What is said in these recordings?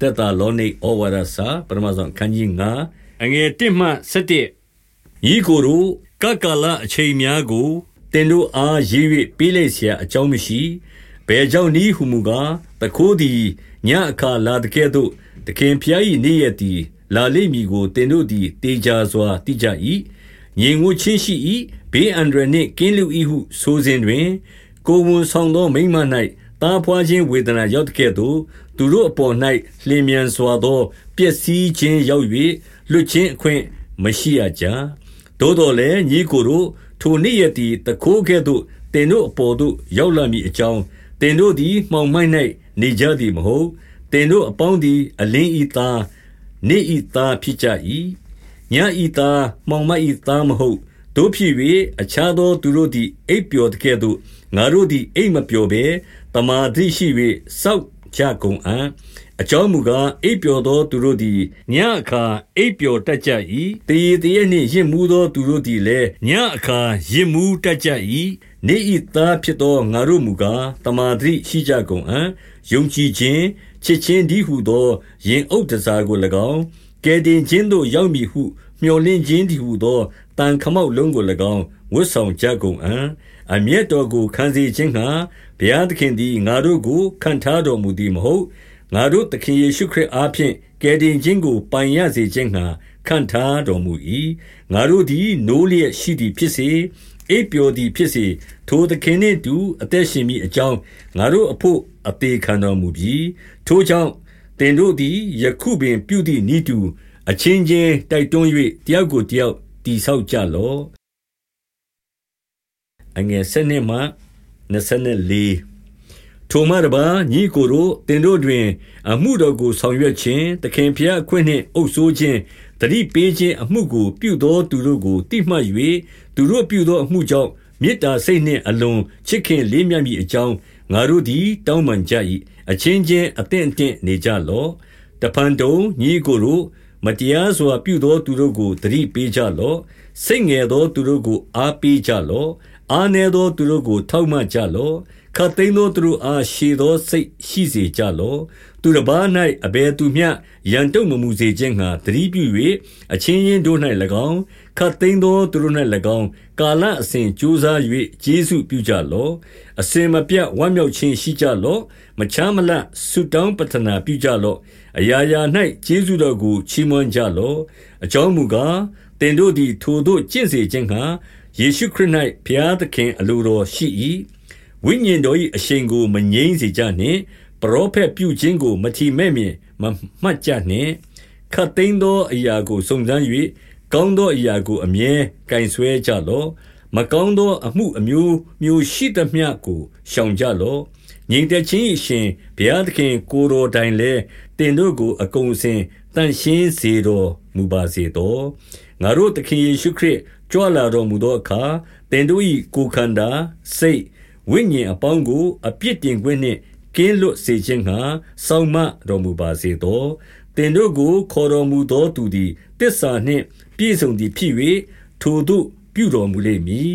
တက်တာလောနိဩဝါဒစာပထမဆုံးအခန်းကြီး9အငယ်1မှ7ညီကိုတို့ကကလအချိန်များကိုတင်တို့အားရေး၍ပေးလိုက်เสียအကြောင်းမရှိဘယ်ကြောင့်နည်းဟုမူကားတခိုးသည်ညအခါလာတကဲ့သို့တခင်ဖျား၏နေ့ရက်သည်လာလိမ့်မည်ကိုတင်တို့သည်တေချာစွာသိကြ၏ငြိမ်ဝချင်းရှိ၏ဘေးအန္တရာယ်နှင့်ကင်းလူ၏ဟုဆိုစဉ်တွင် ကိုဝန်ဆောင်သောမိမ့်မ၌ တားဖွာခြင်းဝေဒနာရောက်တဲ့ကဲ့သို့ သူတို့အပေါ်၌လျင်မြန်စွာသော ပျက်စီးခြင်းရောက်၍လွတ်ခြင်းအခွင့်မရှိရကြ သို့တော်လည်း ညီကိုတို့ ထိုနေ့ရက်သည်တကိုးကဲ့သို့တင်တို့အပေါ်သို့ ရောက်လာမည်အကြောင်းတင်တို့သည် မှောင်မိုက်၌နေကြသည်မဟုတ်တင်တို့အပေါင်းသည် အလင်းဤသား နေဤသားဖြစ်ကြ၏ညဤသား မှောင်မိုက်ဤသားမဟုတ်တို့ဖြစ်၍အခြားသောသူတို့သည် အိပ်ပျော်တဲ့ကဲ့သို့ ငါတို့သည် အိပ်မပျော်ဘဲ တမာတိရှိ၍စောက်ကြကုန်အံ့အကြောင်းမူကားအိပ်ပျော်သောသူတို့သည်ညအခါအိပ်ပျော်တတ်ကြ၏တည်တည်နှင့်ရင့်မှုသောသူတို့သည်လည်းညအခါရင့်မှုတတ်ကြ၏နေဤသားဖြစ်သောငါတို့မူကားတမာတိရှိကြကုန်အံ့ယုံကြည်ခြင်းချစ်ခြင်းဒီဟုသောယင်အုပ်တစားကို၎င်းကဲတင်ခြင်းသို့ရောက်မည်ဟု မျှော်လင့်ခြင်းဒီဟုသောတန်ခမောက်လုံးကို၎င်းဝတ်ဆောင်ကြကုန်အံ့ အမျက်တော်ကိုခံစေခြင်းငှာဘုရားသခင်သည်ငါတို့ကိုခံထားတော်မူသည်မဟုတ်ငါတို့သခင်ယေရှုခရစ်အားဖြင့်ကယ်တင်ခြင်းကိုပိုင်ရစေခြင်းငှာခံထားတော်မူ၏ငါတို့သည်နိုးလျက်ရှိသည်ဖြစ်စေအိပ်ပျော်သည်ဖြစ်စေထိုသခင်နှင့်တူအသက်ရှင်မိအကြောင်းငါတို့အဖို့အသေးခံတော်မူပြီးထိုကြောင့်တင်တို့သည်ယခုပင်ပြုသည့်ဤတူအချင်းချင်းတိုက်တွန်း၍တယောက်ကိုတယောက်တိဆောက်ကြလော့ အငယ်7မှ24ထိုမှတပါညီကိုတို့တင်တို့တွင် အမှုတော်ကိုဆောင်ရွက်ခြင်းတခင်ဖျားအခွင့်နှင့်အုပ်ဆိုးခြင်းတတိပေးခြင်းအမှုကိုပြုသောသူတို့ကိုတိမှတ်၍သူတို့ပြုသောအမှုကြောင့်မေတ္တာစိတ်နှင့်အလွန်ချစ်ခင်လေးမြတ်မိအကြောင်းငါတို့သည် တောင်းပန်ကြ၏အချင်းချင်းအသင့်အတင့်နေကြလော့တဖန်တုံညီကိုတို့မတရားစွာပြုသောသူတို့ကိုတတိပေးကြလော့စိတ်ငယ်သောသူတို့ကိုအားပေးကြလော့ အားနည်းသောသူတို့ကို ထောက်မကြလော့ခတ်သိမ်းသောသူတို့အား ရှည်သောစိတ်ရှိစေကြလော့ သူတစ်ပါး၌အဘယ်သူမျှ ရန်တုံမမူစေခြင်းငှာတတိပြု၍အချင်းချင်းတို့၌၎င်းခတ်သိမ်းသောသူတို့၌၎င်း ကာလအစဉ်ကြိုးစား၍ကျေးဇူးပြုကြလော့ အစဉ်မပြတ်ဝမ်းမြောက်ခြင်းရှိကြလော့ မချမ်းမလတ်ဆုတောင်းပတနာပြုကြလော့ အရာရာ၌ကျေးဇူးတော်ကို ချီးမွမ်းကြလော့ အကြောင်းမူကားတင်တို့သည် ထိုတို့ ကျင့်စေခြင်းငှာ ယေရှုခရစ်၌ဘုရားသခင်အလိုတော်ရှိ၏ဝိညာဉ်တော်၏အရှိန်ကိုမငြိမ်းစေကြနှင့်ပရောဖက်ပြုခြင်းကိုမထီမဲ့မြင်မမှတ်ကြနှင့်ခတ်သိမ်းသောအရာကိုစုံစမ်း၍ကောင်းသောအရာကိုအမြဲကင်ဆွဲကြလော့မကောင်းသောအမှုအမျိုးမျိုးရှိသမျှကိုရှောင်ကြလော့ငြိမ်သက်ခြင်းရှင်ဘုရားသခင်ကိုတော်တိုင်လဲတင်တို့ကိုအကုန်စင်တန်ရှင်းစေတော်မူပါစေတော်ငါတို့သခင်ယေရှုခရစ် ကြွလာတော်မူသောအခါတင်တို့၏ကိုယ်ခန္ဓာစိတ်ဝိညာဉ်အပေါင်းကိုအပြစ်တင်ခွင့်နှင့်ကင်းလွတ်စေခြင်းငှာစောင့်မတော်မူပါစေသောတင်တို့ကိုခေါ်တော်မူသောသူသည်တစ္ဆာနှင့်ပြည့်စုံသည်ဖြစ်၍ထိုသို့ပြုတော်မူလိမ့်မည်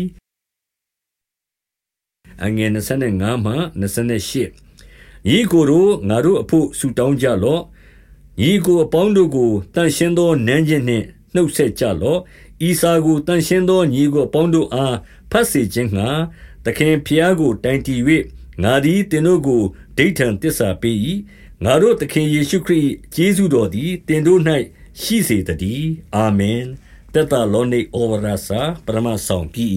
အငယ်25မှ28ညီကိုတို့ငါတို့အဖို့ဆူတောင်းကြလော့ညီကိုအပေါင်းတို့ကိုတန်ရှင်းသောနန်းခြင်းနှင့်နှုတ်ဆက်ကြလော့ ဤစာကိုတန်ရှင်းသောညီကိုအပေါင်းတို့အားဖတ်စေခြင်းငှာသခင်ဖျားကိုတိုင်တည်၍ငါသည်တင်တို့ကိုဒိဋ္ဌံတစ္ဆာပေး၏ငါတို့သခင်ယေရှုခရစ်ကျေးဇူးတော်သည်တင်တို့၌ရှိစေတည်းအာမင်တတလောနိဩဝရစာပရမဆောင်ပြီ